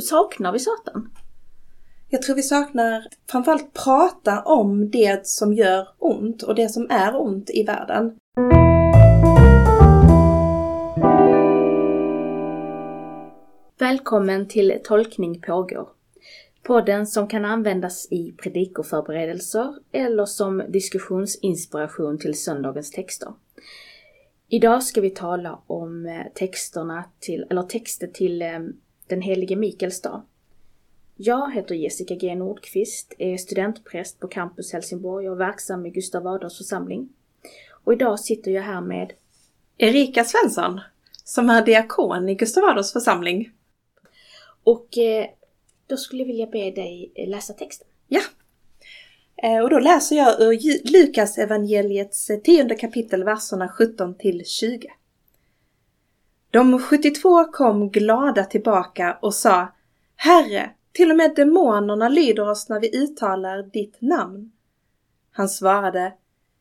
Saknar vi Satan? Jag tror vi saknar framförallt prata om det som gör ont och det som är ont i världen. Välkommen till Tolkning pågår. Podden som kan användas i predikoförberedelser eller som diskussionsinspiration till söndagens texter. Idag ska vi tala om eh, texterna till, eller texter till eh, den helige Mikaels dag. Jag heter Jessica G Nordqvist, är studentpräst på Campus Helsingborg och verksam i Gustav Adolfs församling. Och idag sitter jag här med Erika Svensson, som är diakon i Gustav Adolfs församling. Och eh, då skulle jag vilja be dig läsa texten. Ja. Eh, och då läser jag ur Lukas evangeliets eh, tionde kapitel, verserna 17 till 20. De 72 kom glada tillbaka och sa Herre, till och med demonerna lyder oss när vi uttalar ditt namn. Han svarade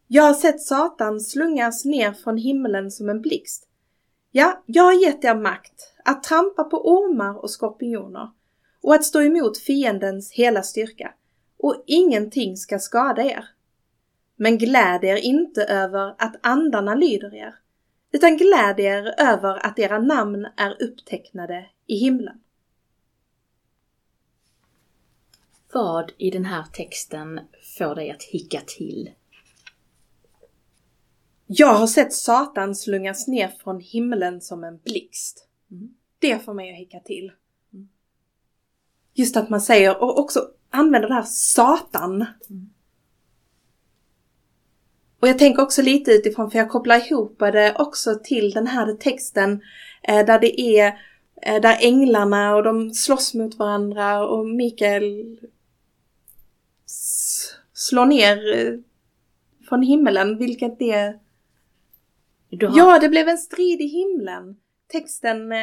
Jag har sett Satan slungas ner från himlen som en blixt. Ja, jag har gett er makt att trampa på ormar och skorpioner och att stå emot fiendens hela styrka och ingenting ska skada er. Men gläd er inte över att andarna lyder er, utan gläd er över att era namn är upptecknade i himlen. Vad i den här texten får dig att hicka till? Jag har sett Satan slungas ner från himlen som en blixt. Mm. Det får mig att hicka till. Mm. Just att man säger, och också använder det här Satan. Mm. Och jag tänker också lite utifrån, för jag kopplar ihop det också till den här texten eh, där det är eh, där änglarna och de slåss mot varandra och Mikael slår ner eh, från himmelen, vilket det... Har... Ja, det blev en strid i himlen. Texten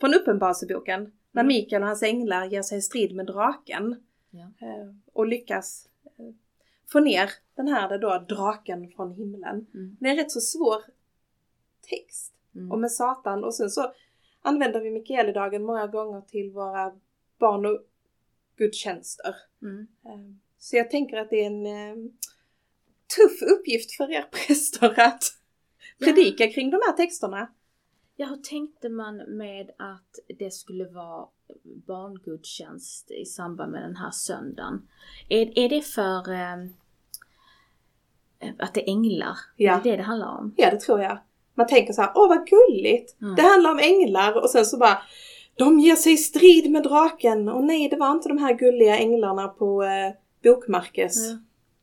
från Uppenbarelseboken. När mm. Mikael och hans änglar ger sig i strid med draken. Ja. Och lyckas få ner den här då, draken från himlen. Mm. Det är en rätt så svår text. Mm. Och med Satan och sen så använder vi Mikaelidagen många gånger till våra barn och gudstjänster. Mm. Eh, så jag tänker att det är en eh, tuff uppgift för er präster att predika kring de här texterna. Ja, hur tänkte man med att det skulle vara barngudstjänst i samband med den här söndagen? Är, är det för eh, att det är änglar? Ja. Är det det det handlar om? Ja, det tror jag. Man tänker så här, åh vad gulligt! Mm. Det handlar om änglar och sen så bara de ger sig i strid med draken och nej det var inte de här gulliga änglarna på eh, bokmarkes. Ja.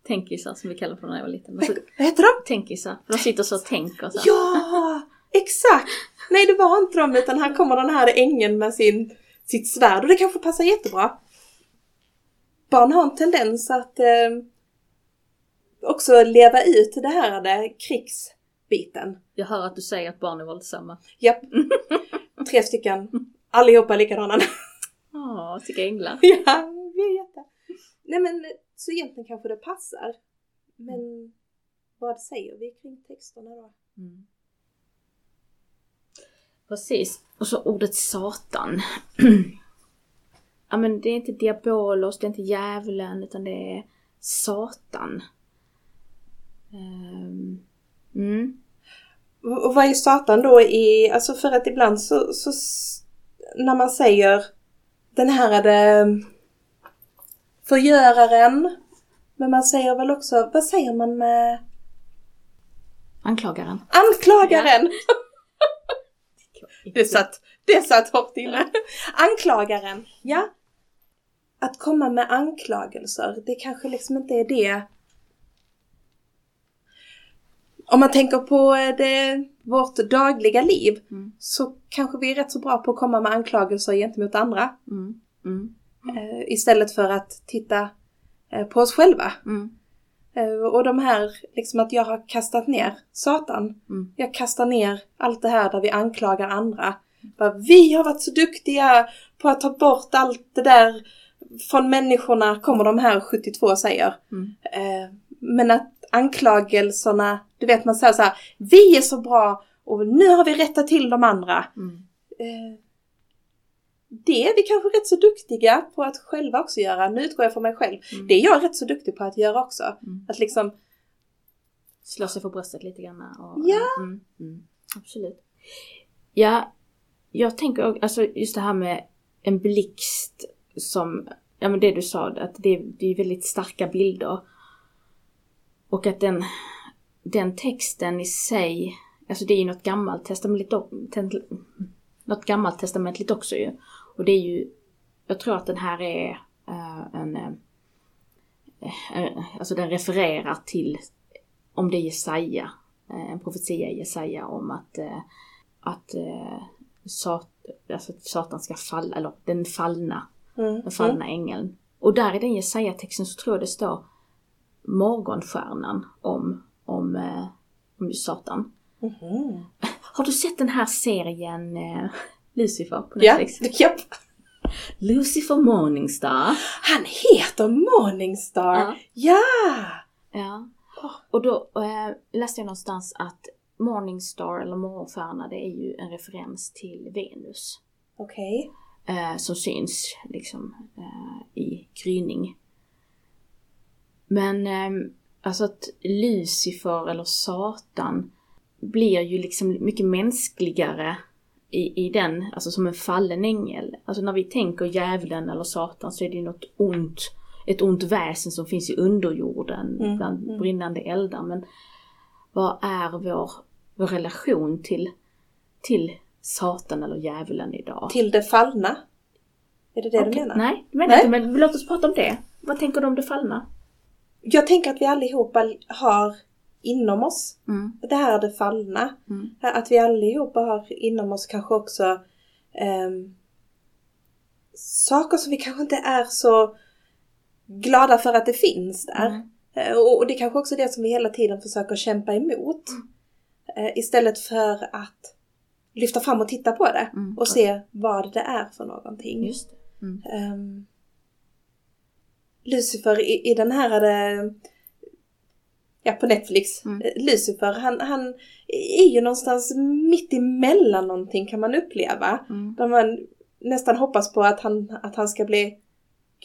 Tänkisar som vi kallade för när jag var liten. Vad heter de? Tänkisar. De sitter så och tänker så. Ja! Exakt! Nej det var inte de utan här kommer den här ängeln med sin, sitt svärd och det kanske passar jättebra. Barn har en tendens att eh, också leva ut det här det, krigsbiten. Jag hör att du säger att barn är våldsamma. Japp. Tre stycken. Allihopa likadana. Åh, vilka änglar. Ja, vi är jätte. Nej men så egentligen kanske det passar. Men vad säger vi kring texterna då? Mm. Precis. Och så ordet Satan. ja men det är inte diabolos, det är inte djävulen, utan det är Satan. Um, mm. Och vad är Satan då i, alltså för att ibland så, så när man säger den här det förgöraren. Men man säger väl också, vad säger man med... Anklagaren. Anklagaren! Ja. det satt, det satt hårt inne. Anklagaren, ja. Att komma med anklagelser, det kanske liksom inte är det. Om man tänker på det, vårt dagliga liv mm. så kanske vi är rätt så bra på att komma med anklagelser gentemot andra. Mm. Mm. Eh, istället för att titta eh, på oss själva. Mm. Eh, och de här, liksom att jag har kastat ner Satan. Mm. Jag kastar ner allt det här där vi anklagar andra. Bara, vi har varit så duktiga på att ta bort allt det där från människorna, kommer de här 72 säger. Mm. Men att anklagelserna, du vet man säger så här, vi är så bra och nu har vi rättat till de andra. Mm det är vi kanske rätt så duktiga på att själva också göra. Nu utgår jag från mig själv. Mm. Det är jag rätt så duktig på att göra också. Mm. Att liksom, Slå sig för bröstet lite grann. Och, Ja. Mm, mm, absolut. Ja, jag tänker alltså just det här med en blixt som, ja men det du sa, att det, det är väldigt starka bilder. Och att den, den texten i sig, alltså det är ju något gammalt testamentligt, något gammalt testamentligt också ju. Och det är ju, jag tror att den här är eh, en, eh, eh, alltså den refererar till, om det är Jesaja, en profetia i Jesaja om att, att sat, alltså att Satan ska falla, eller den fallna, mm, den fallna ängeln. Och där i den Jesaja-texten så tror jag det står morgonstjärnan om, om, om Satan. mm. Har du sett den här serien Lucifer på Ja, Netflix? japp. Lucifer Morningstar. Han heter Morningstar! Ja. Ja! Ja. Och då eh, läste jag någonstans att Morningstar eller morgonstjärna det är ju en referens till Venus. Okej. Eh, som syns liksom eh, i gryning. Men eh, alltså att Lucifer eller Satan blir ju liksom mycket mänskligare i, i den, alltså som en fallen ängel. Alltså när vi tänker djävulen eller Satan så är det något ont, ett ont väsen som finns i underjorden Mm, bland mm. brinnande eldar. Men vad är vår, vår relation till, till Satan eller djävulen idag? Till det fallna. Är det det Okej, du menar? Nej, det menar jag inte, men låt oss prata om det. Vad tänker du om det fallna? Jag tänker att vi allihopa har inom oss Mm. det här det fallna. Mm. Att vi allihopa har inom oss kanske också ehm, saker som vi kanske inte är så glada för att det finns där. Mm. Eh, Och, och det är kanske också det som vi hela tiden försöker kämpa emot. Eh, istället för att lyfta fram och titta på det Mm. och se vad det är för någonting. Just. Mm. Ehm, Lucifer i, i den här, eh, ja på Netflix, Mm. eh, Lucifer, han, han är ju någonstans mitt emellan någonting kan man uppleva. Mm. Där man nästan hoppas på att han, att han ska bli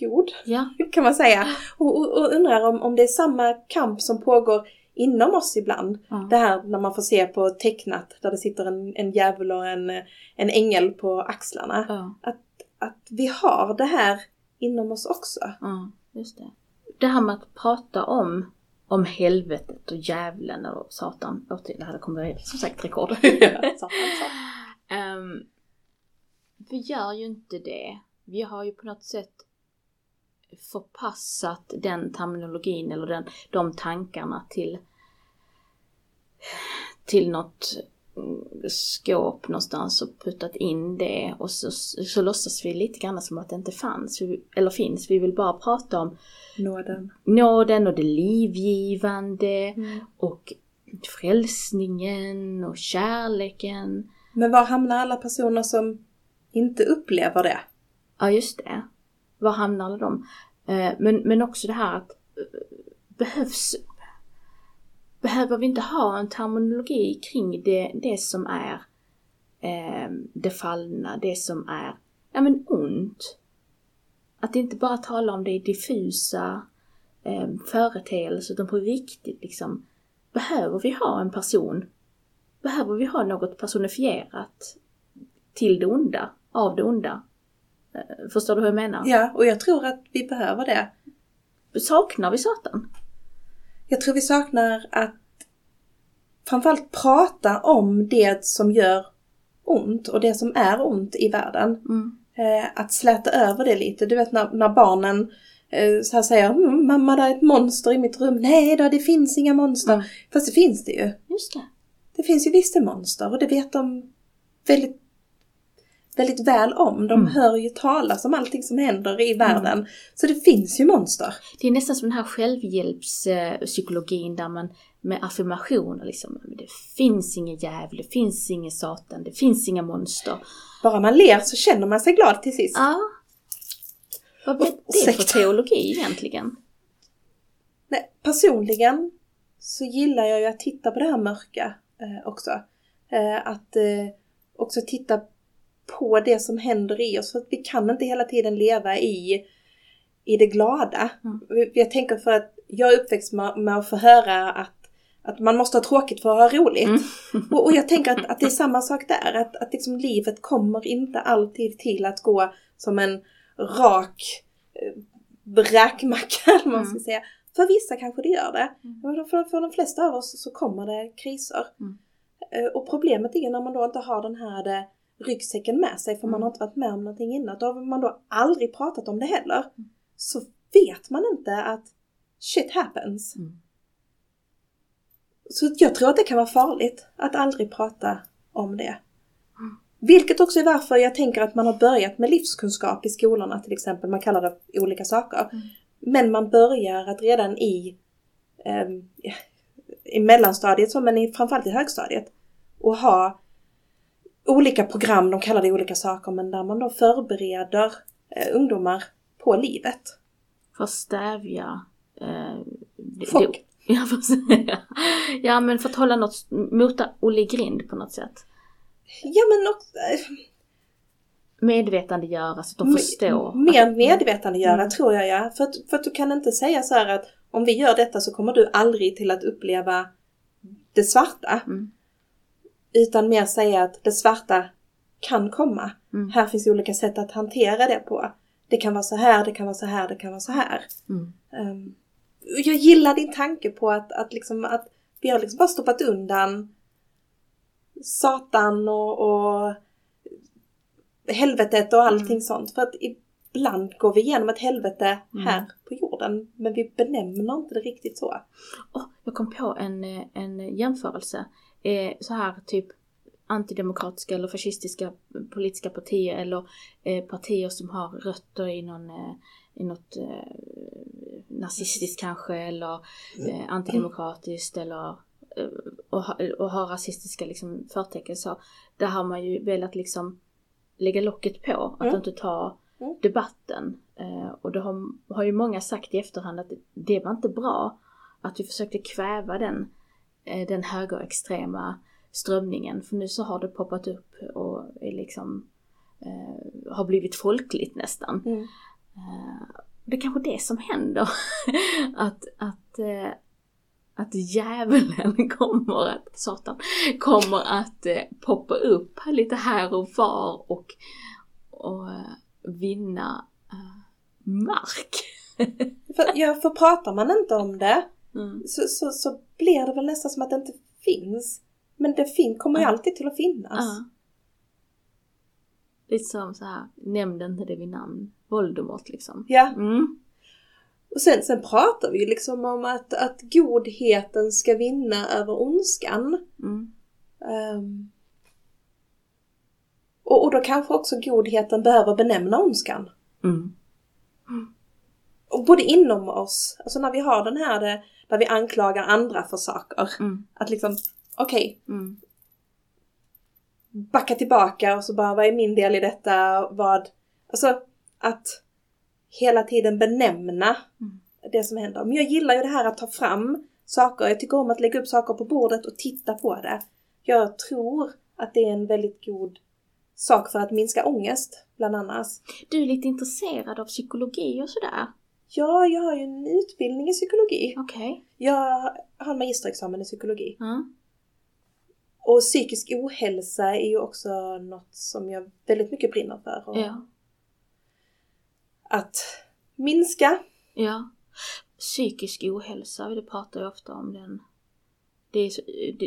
god, Ja. kan man säga. Och, och, och undrar om, om det är samma kamp som pågår inom oss ibland. Ja. Det här när man får se på tecknat där det sitter en, en djävul och en, en ängel på axlarna. Ja. Att vi har det här inom oss också. ja, just det. Det här med att prata om, om helvetet och djävulen och Satan. Åh, det här kommer som sagt rekord. Ehm, vi gör ju inte det. Vi har ju på något sätt förpassat den terminologin eller den, de tankarna till, till något skåp någonstans och puttat in det och så, så låtsas vi lite grann som att det inte fanns, eller finns. Vi vill bara prata om Nåden. nåden och det livgivande Mm. och frälsningen och kärleken. Men var hamnar alla personer som inte upplever det? Ja, just det. Var hamnar alla de? Eh, Men, men också det här att eh, behövs... Behöver vi inte ha en terminologi kring det, det som är eh, det fallna, det som är, ja men ont. Att inte bara tala om det i diffusa eh, företeelser utan på riktigt liksom. Behöver vi ha en person? Behöver vi ha något personifierat till det onda, av det onda? Eh, Förstår du hur jag menar? Ja, och jag tror att vi behöver det. Saknar vi Satan? Jag tror vi saknar att framförallt prata om det som gör ont och det som är ont i världen. Mm. Eh, att släta över det lite. Du vet när, när barnen eh, så här säger mm, mamma det är ett monster i mitt rum. Nej då, det finns inga monster. Mm. Fast det finns det ju. Just det. Det finns ju visst det monster och det vet de väldigt, väldigt väl om. De Mm. hör ju talas om allting som händer i världen. Så det finns ju monster. Det är nästan som den här självhjälpspsykologin där man med affirmationer liksom, det finns ingen djävul, det finns ingen satan, det finns inga monster. Bara man ler så känner man sig glad till sist. Ja. Vad Och- det för ursäkta. teologi egentligen? Nej, personligen så gillar jag ju att titta på det här mörka eh, också. Eh, att eh, också titta på det som händer i oss. För att vi kan inte hela tiden leva i, i det glada. Mm. Jag tänker för att jag är uppväxt med, med att få höra att att man måste ha tråkigt för att ha roligt. Mm. Och, och, jag tänker att, att det är samma sak där. Att, att liksom livet kommer inte alltid till att gå som en rak eh, räkmacka, eller man ska Mm. säga. För vissa kanske det gör det. Mm. Men för, för de flesta av oss så kommer det kriser. Mm. Eh, Och problemet är när man då inte har den här eh, ryggsäcken med sig för man Mm. har inte varit med om någonting innan. Då har man då aldrig pratat om det heller. Mm. Så vet man inte att shit happens. Mm. Så jag tror att det kan vara farligt att aldrig prata om det. Mm. Vilket också är varför jag tänker att man har börjat med livskunskap i skolorna till exempel. Man kallar det olika saker. Mm. Men man börjar att redan i, ja, i mellanstadiet, men framförallt i högstadiet, och ha olika program, de kallar det olika saker, men där man då förbereder eh, ungdomar på livet. För att stävja... Eh, Chock. det- Ja, för att ja, men för att hålla något, mota Olle grind på något sätt. Ja men också, eh, Medvetandegöra så att de förstår. Mer att- medvetandegöra Mm. tror jag ja. För att, för att du kan inte säga så här att om vi gör detta så kommer du aldrig till att uppleva det svarta. Mm. Utan mer säga att det svarta kan komma. Mm. Här finns olika sätt att hantera det på. Det kan vara så här, det kan vara så här, det kan vara så här. Mm. Och jag gillar din tanke på att, att, liksom, att vi har liksom bara stoppat undan Satan och, och helvetet och allting Mm. sånt. För att ibland går vi igenom ett helvete Mm. här på jorden. Men vi benämner inte det riktigt så. Åh, jag kom på en, eh, en jämförelse. Eh, så här typ antidemokratiska eller fascistiska politiska partier eller eh, partier som har rötter i någon eh, i något eh, nazistiskt kanske eller eh, antidemokratiskt eller eh, och, ha- och har rasistiska liksom förtecken så. Där har man ju velat liksom lägga locket på, att Mm. inte ta Mm. debatten. Eh, och det har, har ju många sagt i efterhand att det var inte bra att vi försökte kväva den, eh, den högerextrema strömningen. För nu så har det poppat upp och är liksom eh, har blivit folkligt nästan. Mm. Eh, det är kanske det som händer. att, att, eh, att djävulen kommer att, satan, kommer att eh, poppa upp lite här och var och, och eh, vinna eh, mark. För, ja, för pratar man inte om det Mm. så, så, så blir det väl nästan som att det inte finns. Men det fin- kommer ju alltid till att finnas. Lite som så här, nämn inte det vid namn. Voldemort liksom. Ja. Mm. Och sen, sen pratar vi ju liksom om att, att godheten ska vinna över ondskan. Mm. Ehm, och, och då kanske också godheten behöver benämna ondskan. Mm. Och både inom oss, alltså när vi har den här det, där vi anklagar andra för saker. Mm. Att liksom, okej, Mm. backa tillbaka och så bara, vad är min del i detta? Vad, alltså att hela tiden benämna Mm. det som händer. Men jag gillar ju det här att ta fram saker. Jag tycker om att lägga upp saker på bordet och titta på det. Jag tror att det är en väldigt god sak för att minska ångest, bland annat. Du är lite intresserad av psykologi och sådär? Ja, jag har ju en utbildning i psykologi. Okej. Jag har en magisterexamen i psykologi. Ja. Och psykisk ohälsa är ju också något som jag väldigt mycket brinner för. Och Ja. Att minska. Ja. Psykisk ohälsa, det pratar jag ofta om den. Det är,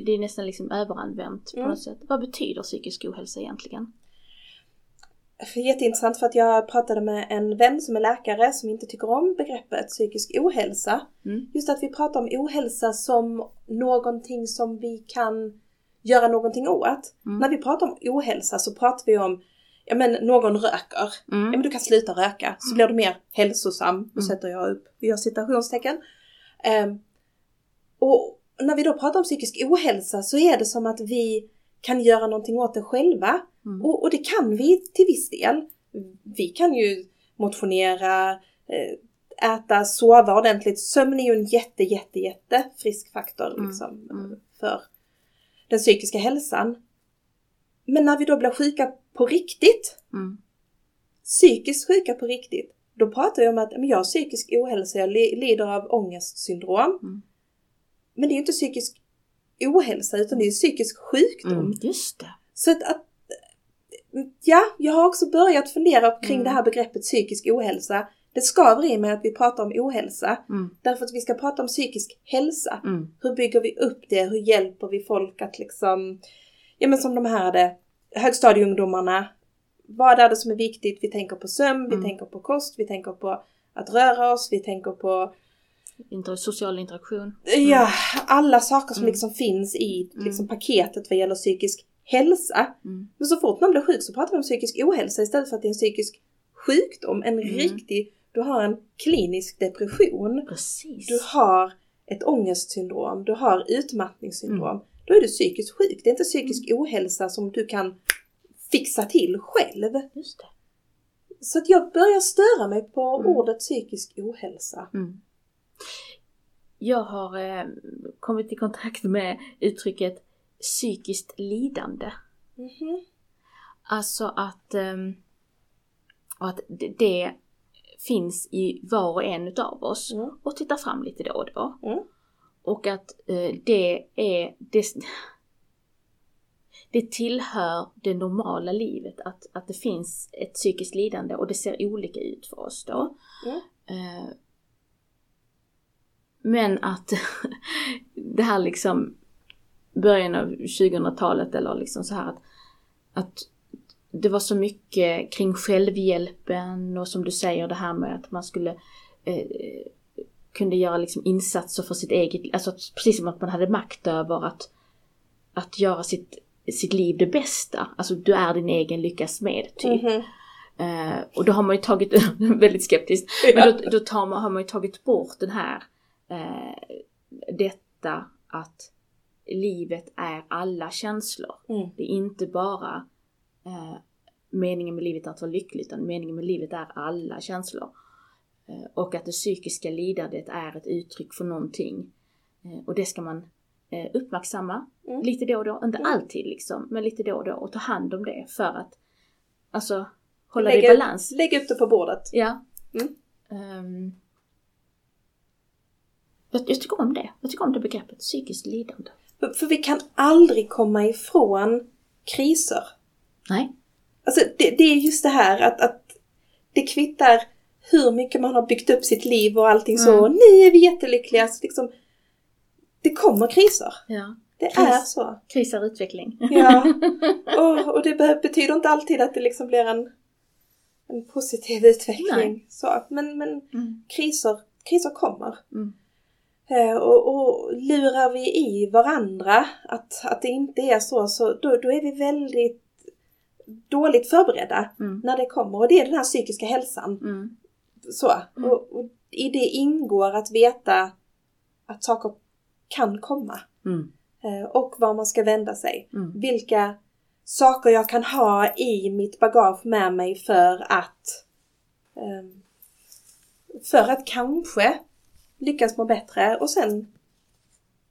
det är nästan liksom överanvänt på Mm. något sätt. Vad betyder psykisk ohälsa egentligen? Jätteintressant för att jag pratade med en vän som är läkare som inte tycker om begreppet psykisk ohälsa. Mm. Just att vi pratar om ohälsa som någonting som vi kan göra någonting åt. Mm. När vi pratar om ohälsa så pratar vi om, ja men någon röker. Ja men Mm. du kan sluta röka så blir du mer hälsosam. Då Mm. sätter jag upp, vi gör citationstecken. Ehm, och när vi då pratar om psykisk ohälsa så är det som att vi kan göra någonting åt det själva. Mm. Och, och det kan vi till viss del. Vi kan ju motionera, eh, äta, sova ordentligt. Sömn är ju en jätte, jätte, jätte frisk faktor Mm, liksom, mm. för den psykiska hälsan. Men när vi då blir sjuka på riktigt, Mm. psykiskt sjuka på riktigt, då pratar jag om att men jag har psykisk ohälsa, jag li- lider av ångestsyndrom. Mm. Men det är ju inte psykisk ohälsa utan det är psykisk sjukdom. Mm. Just det. Så att, att ja, jag har också börjat fundera kring Mm. det här begreppet psykisk ohälsa. Det skaver i mig att vi pratar om ohälsa. Mm. Därför att vi ska prata om psykisk hälsa. Mm. Hur bygger vi upp det? Hur hjälper vi folk att liksom, ja men som de här hade, högstadieungdomarna. Vad är det som är viktigt? Vi tänker på sömn, vi Mm. tänker på kost, vi tänker på att röra oss, vi tänker på Inter- social interaktion. ja, alla saker som Mm. liksom finns i Mm. liksom, paketet vad gäller psykisk hälsa. Mm. Men så fort man blir sjuk så pratar vi om psykisk ohälsa istället för att det är en psykisk sjukdom. En Mm. riktig, du har en klinisk depression. Precis. Du har ett ångestsyndrom, du har utmattningssyndrom. Mm. Då är du psykiskt sjuk. Det är inte psykisk ohälsa som du kan fixa till själv. Just det. Så att jag börjar störa mig på Mm. ordet psykisk ohälsa. Mm. Jag har eh, kommit i kontakt med uttrycket psykiskt lidande. Mhm. Alltså att, ehm, att det- det finns i var och en utav oss Mm. och tittar fram lite då och då. Mm. Och att eh, det är, det, det tillhör det normala livet att, att det finns ett psykiskt lidande och det ser olika ut för oss då. Mm. Eh, men att det här liksom början av 2000-talet eller liksom så här att, att det var så mycket kring självhjälpen och som du säger det här med att man skulle eh, kunde göra liksom insatser för sitt eget, alltså precis som att man hade makt över att, att göra sitt, sitt liv det bästa. Alltså du är din egen lyckas med typ. Mhm. Eh, och då har man ju tagit, väldigt skeptiskt, men då, då man, har man ju tagit bort den här, eh, detta att livet är alla känslor. Mm. Det är inte bara eh, meningen med livet att vara lycklig, utan meningen med livet är alla känslor. Eh, och att det psykiska lidandet är ett uttryck för någonting. Eh, och det ska man eh, uppmärksamma Mm. lite då och då, inte Mm. alltid liksom, men lite då och då och ta hand om det för att alltså hålla Lägg det i upp- balans. Lägg upp det på bordet. Ja. Jag, jag tycker om det. Jag tycker om det begreppet, psykiskt lidande. För, vi kan aldrig komma ifrån kriser. Nej. Alltså det, det är just det här att, att det kvittar hur mycket man har byggt upp sitt liv och allting så. Mm. Nu är vi jättelyckliga. Så liksom, det kommer kriser. Ja. Det Kris. är så. Kris är utveckling. Ja. Och, och det be- betyder inte alltid att det liksom blir en, en positiv utveckling. Nej. Så. Men, men Mm. kriser, kriser kommer. Mm. Eh, Och, och lurar vi i varandra att, att det inte är så, så då, då är vi väldigt dåligt förberedda Mm. när det kommer. Och det är den här psykiska hälsan. Mm. Så. Mm. Och, och i det ingår att veta att saker kan komma. Mm. Eh, Och var man ska vända sig. Mm. Vilka saker jag kan ha i mitt bagage med mig för att ehm, för att kanske lyckas må bättre och sen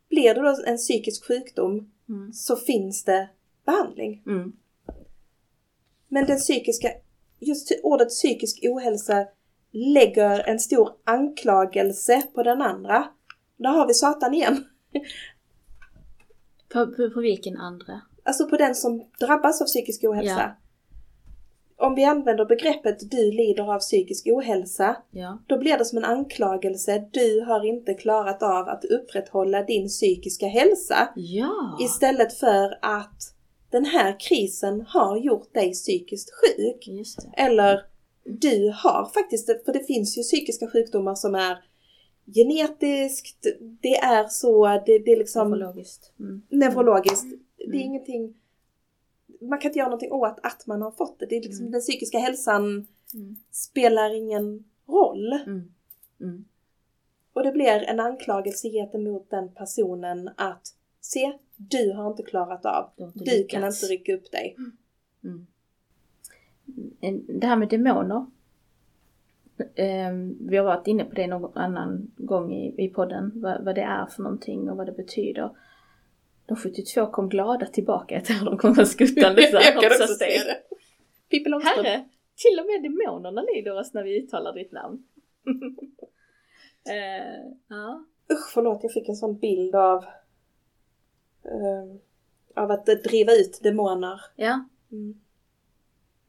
blir det då en psykisk sjukdom Mm. så finns det behandling. Mm. Men den psykiska, just ordet psykisk ohälsa lägger en stor anklagelse på den andra. Där har vi Satan igen. På, på, på vilken andra? Alltså på den som drabbas av psykisk ohälsa. Ja. Om vi använder begreppet du lider av psykisk ohälsa, Ja. då blir det som en anklagelse. Du har inte klarat av att upprätthålla din psykiska hälsa. Ja. Istället för att den här krisen har gjort dig psykiskt sjuk. Eller du har faktiskt, för det finns ju psykiska sjukdomar som är genetiskt, det är så, det, det är liksom Neurologiskt. Mm. neurologiskt. Det är Mm. ingenting, man kan inte göra någonting åt att man har fått det. det är liksom, Mm. Den psykiska hälsan Mm. spelar ingen roll. Mm. Mm. Och det blir en anklagelse gentemot den personen att se, du har inte klarat av. Du inte Du kan inte rycka upp dig. Mm. En- Det här med demoner. Ehm, Vi har varit inne på det någon annan gång i, i podden. Vad, vad det är för någonting och vad det betyder. De 72 kom glada tillbaka. Jag tror de kommer skuttande så här. Jag kan också se det-. Pippi Långstrump. Herre, till och med demonerna lyder oss när vi uttalar ditt namn. eh, ja. Usch förlåt, jag fick en sån bild av eh, av att driva ut demoner. Ja, Mm.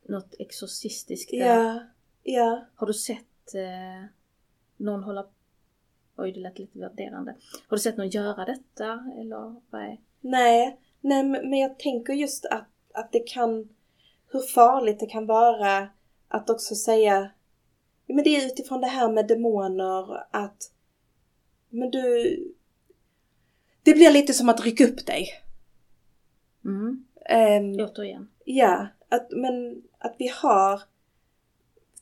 något exorcistiskt där. Ja, ja. Har du sett eh, någon hålla... Oj, det lät lite värderande. Har du sett någon göra detta eller vad är... Nej, nej men jag tänker just att, att det kan, hur farligt det kan vara att också säga, men det är utifrån det här med demoner att, men du, det blir lite som att rycka upp dig. Mm, Ehm, återigen. Ja, att, men att vi har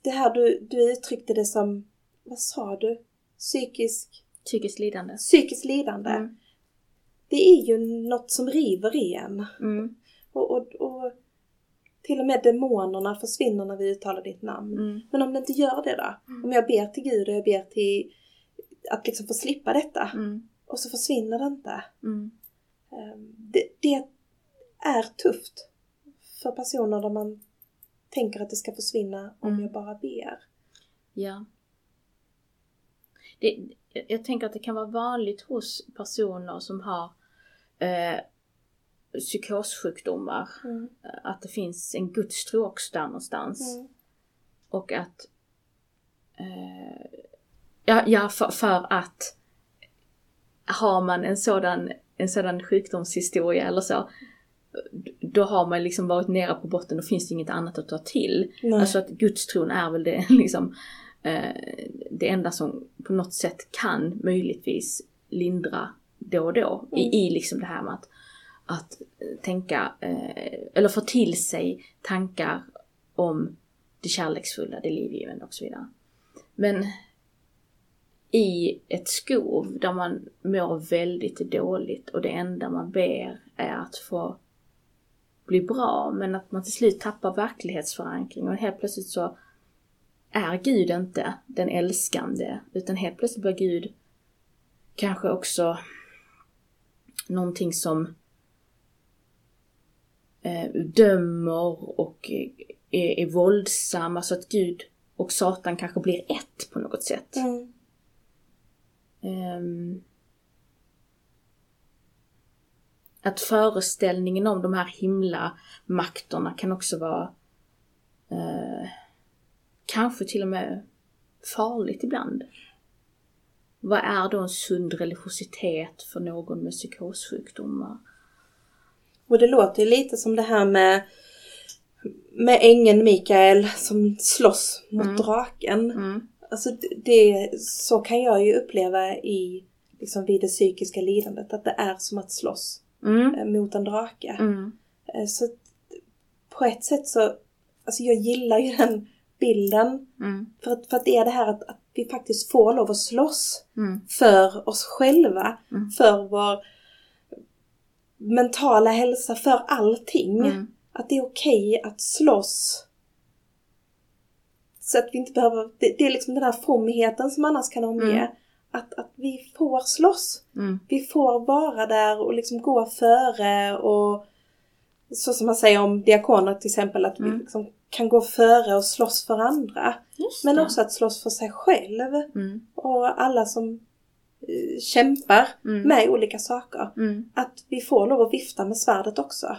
det här du, du uttryckte det som, vad sa du? Psykisk, Psykiskt lidande. psykiskt lidande. Mm. Det är ju något som river i en. Mm, Och, och, och till och med demonerna försvinner när vi uttalar ditt namn. mm, Men om det inte gör det då? Om jag ber till Gud och jag ber till att liksom få slippa detta mm, och så försvinner det inte. mm. Ehm, Det, det är tufft för personer där man tänker att det ska försvinna om Mm. jag bara ber. Ja. Det, jag- tänker att det kan vara vanligt hos personer som har eh, psykossjukdomar Mm. eh, att det finns en gudstro också där någonstans. Mm. Och att... Eh, ja, ja för, för att har man en sådan, en sådan sjukdomshistoria eller så, då har man liksom varit nere på botten och finns det inget annat att ta till. Nej. Alltså att gudstron är väl det liksom det enda som på något sätt kan möjligtvis lindra då och då Mm. i, i liksom det här med att, att eh, tänka eh, eller få till sig tankar om det kärleksfulla, det livgivande och så vidare. Men i ett skov där man mår väldigt dåligt och det enda man ber är att få bli bra men att man till slut tappar verklighetsförankring och helt plötsligt så är Gud inte den älskande utan helt plötsligt blir Gud kanske också någonting som eh, dömer och är, är våldsam, alltså att Gud och Satan kanske blir ett på något sätt. Mm. Ehm, att föreställningen om de här himla makterna kan också vara eh, kanske till och med farligt ibland. Vad är då en sund religiositet för någon med psykossjukdomar? Och det låter ju lite som det här med med ängeln Mikael som slåss mot Mm. draken. Mm. Alltså det- så kan jag ju uppleva i liksom vid det psykiska lidandet. Att det är som att slåss Mm. eh, mot en drake. Mm. Eh, Så på ett sätt så, alltså jag gillar ju den bilden. Mm. För att, för att det är det här att, att vi faktiskt får lov att slåss Mm. för oss själva. Mm. För vår mentala hälsa, för allting. Mm. Att det är okej att slåss. Så att vi inte behöver, det, det är liksom den här fromheten som annars kan omge. Mm. Att, att vi får slåss. Mm. Vi får vara där och liksom gå före och så som man säger om diakoner till exempel, att vi liksom kan gå före och slåss för andra. Men också att slåss för sig själv. Mm. Och alla som eh, kämpar Mm. med olika saker. Mm. Att vi får lov att vifta med svärdet också.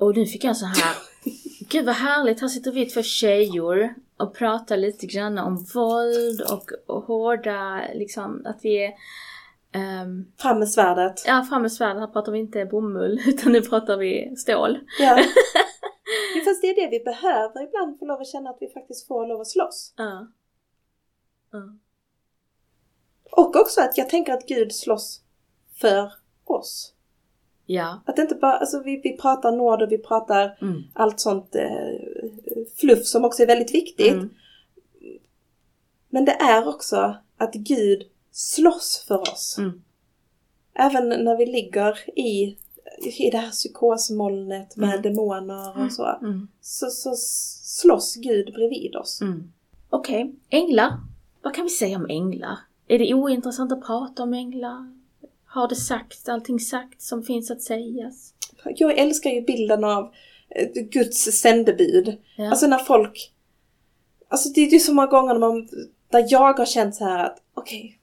Och nu fick jag så här. Gud vad härligt, här sitter vi två tjejor och pratar lite grann om våld och, och hårda, liksom att vi är ehm, Fram med svärdet. Ja, fram med svärd. Här pratar vi inte bomull, utan nu pratar vi stål. Ja. Jo, fast det är det vi behöver ibland, få lov att känna att vi faktiskt får lov att slåss. Ja. Ja. Och också att jag tänker att Gud slåss för oss. Ja. Att inte bara, alltså vi, vi pratar nåd och vi pratar Mm. allt sånt eh, fluff som också är väldigt viktigt. Mm. Men det är också att Gud slåss för oss. Mm. Även när vi ligger i, i det här psykosmolnet med Mm. demoner och så, Mm. så. Så slåss Gud bredvid oss. Mm. Okej, änglar. Vad kan vi säga om änglar? Är det ointressant att prata om änglar? Har det sagts, allting sagt som finns att sägas? Jag älskar ju bilden av eh, Guds sändebud. Ja. Alltså när folk... Alltså det är ju så många gånger när man, där jag har känt så här att okej,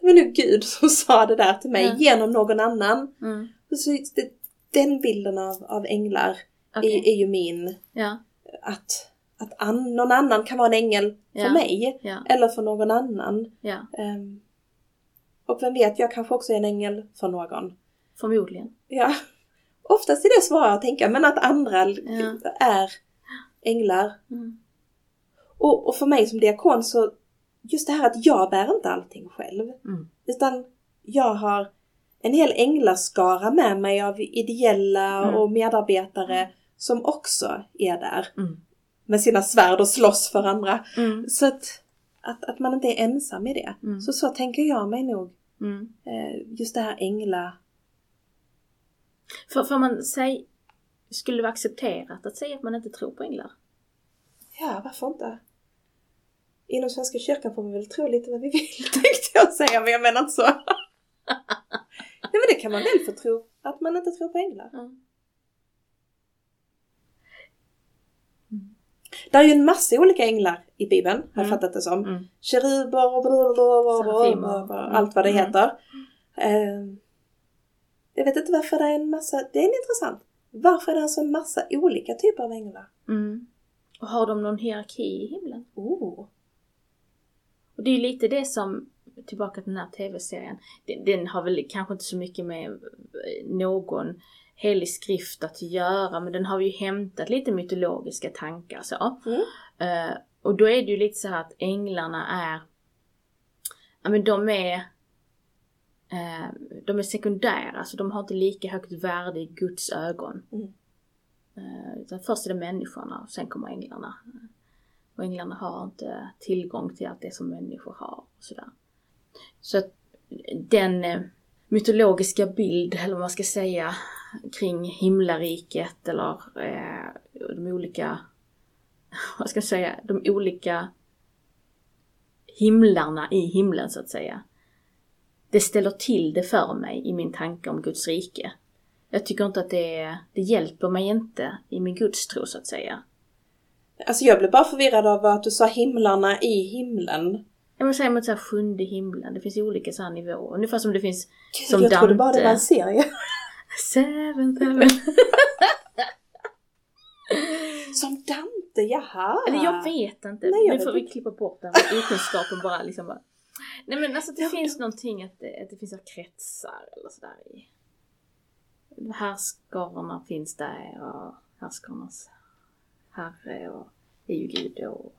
det var nu Gud som sa det där till mig Ja. genom någon annan. Mm. Så det, den bilden av, av änglar Okej. är, är ju min, Ja. att, att an, någon annan kan vara en ängel för Ja. mig. Ja. Eller för någon annan. Ehm, och vem vet, jag kanske också är en ängel för någon. Förmodligen. Ja, oftast är det svårare att tänka, men att andra är änglar. Mm. Och, och för mig som diakon så, just det här att jag bär inte allting själv. Mm. Utan jag har en hel änglaskara med mig av ideella Mm. och medarbetare som också är där. Mm. Med sina svärd och slåss för andra. Mm. Så att, att, att man inte är ensam i det. Mm. Så så tänker jag mig nog. Mm. Eh, just det här ängla... För, för man säg, skulle det vara accepterat att säga att man inte tror på änglar? Ja, varför inte? Inom Svenska kyrkan får man väl tro lite vad vi vill tänkte jag säga, men jag menar inte så. Nej men det kan man väl få tro, att man inte tror på änglar. Ja. Det är ju en massa olika änglar i Bibeln, har jag Mm. fattat det som. Mm. Keruber och blablabla, Serafimer. allt vad det Mm. heter. Eh, jag vet inte varför det är en massa, det är intressant. Varför är det alltså en massa olika typer av änglar? Mm. Och har de någon hierarki i himlen? Oh. Och det är ju lite det som, tillbaka till den här tv-serien, den, den har väl kanske inte så mycket med eh, någon helig skrift att göra, men den har ju hämtat lite mytologiska tankar så. Mm. Eh, och då är det ju lite så att änglarna är, ja men de är, eh, de är sekundära, så de har inte lika högt värde i Guds ögon. Mm. Utan först är det människorna och sen kommer änglarna. Och änglarna har inte tillgång till allt det som människor har och sådär. Så att den eh, mytologiska bild, eller vad man ska säga, kring himlariket eller eh, de olika, vad ska jag säga, de olika himlarna i himlen så att säga. Det ställer till det för mig i min tanke om Guds rike. Jag tycker inte att det, det hjälper mig inte i min gudstro så att säga. Alltså jag blev bara förvirrad av att du sa himlarna i himlen. Jag vill säga mot så här sjunde himlen, det finns ju olika så här nivåer. Ungefär som det finns Gud, som jag trodde bara det Dante. var en serie. Seventh heaven. Som Dante, jaha! Eller jag vet inte. Nej, jag nu vet får vi inte. klippa bort den här okunskapen bara liksom bara. Nej men alltså det Ja, finns någonting att det, att det finns kretsar eller sådär i. Härskarorna finns där och härskarnas herre och är ju Gud då. och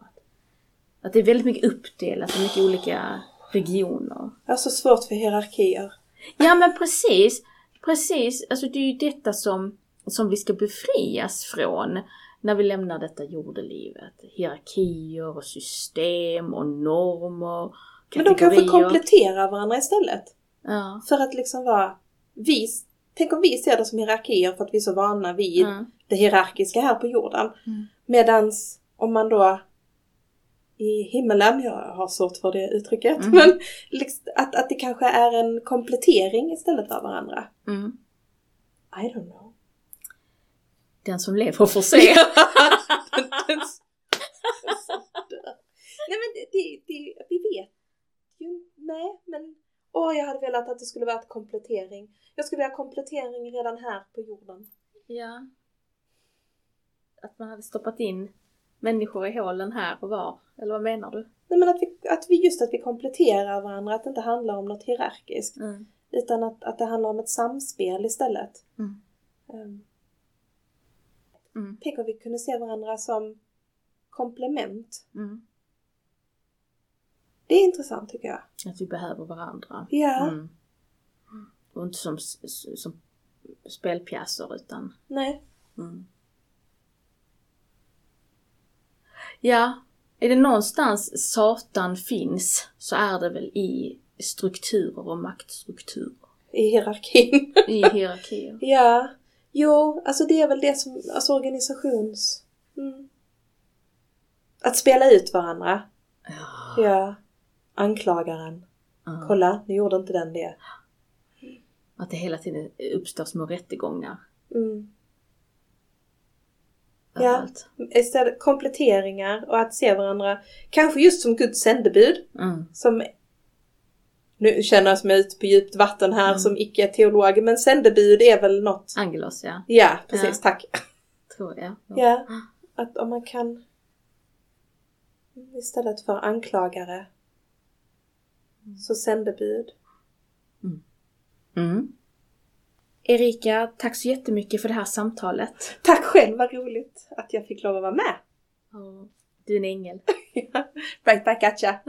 Att, det är väldigt mycket uppdelat och mycket olika regioner. Jag har så svårt för hierarkier. Ja men precis, precis. Alltså det är ju detta som, som vi ska befrias från när vi lämnar detta jordelivet. Hierarkier och system och normer, Men de kanske kompletterar varandra istället. Ja. För att liksom vara... Vi, tänk om vi ser det som hierarkier för att vi är så vana vid Mm. det hierarkiska här på jorden. Mm. Medans om man då i himmelen, jag har svårt för det uttrycket, Mm. men liksom, att, att det kanske är en komplettering istället av varandra. Mm. I don't know. Den som lever får se. nej men det, det, det, vi vet ju, nej men åh jag hade velat att det skulle vara ett komplettering. Jag skulle vilja ha komplettering redan här på jorden. ja. Att man hade stoppat in människor i hålen här och var. Eller vad menar du? Nej men att vi, att vi just att vi kompletterar varandra, att det inte handlar om något hierarkiskt. Mm. Utan att, att det handlar om ett samspel istället. Mm. Um, Mm. tänk om vi kunde se varandra som komplement. Mm. Det är intressant tycker jag. Att vi behöver varandra. Ja, Mm. Och inte som, som spelpjäser utan nej. Mm. Ja, är det någonstans Satan finns så är det väl i strukturer och maktstrukturer. I hierarkin. I hierarkier. ja, jo, alltså det är väl det som, alltså organisations... Mm. Att spela ut varandra. Ja. Ja. Anklagaren. Ja. Kolla, nu gjorde inte den det. Att det hela tiden uppstår små rättegångar. Mm. Ja. Istället kompletteringar och att se varandra, kanske just som Guds sändebud. Mm. Som, nu känner jag är ute på djupt vatten här Mm. som icke-teolog, men sändebud är väl något. Angelos, ja. Ja, precis, Ja. tack. Tror jag. Ja, att om man kan istället för anklagare så sändebud. Mm. Erika, tack så jättemycket för det här samtalet. Tack själv, vad roligt att jag fick lov att vara med. Du är en ängel. right back at ya.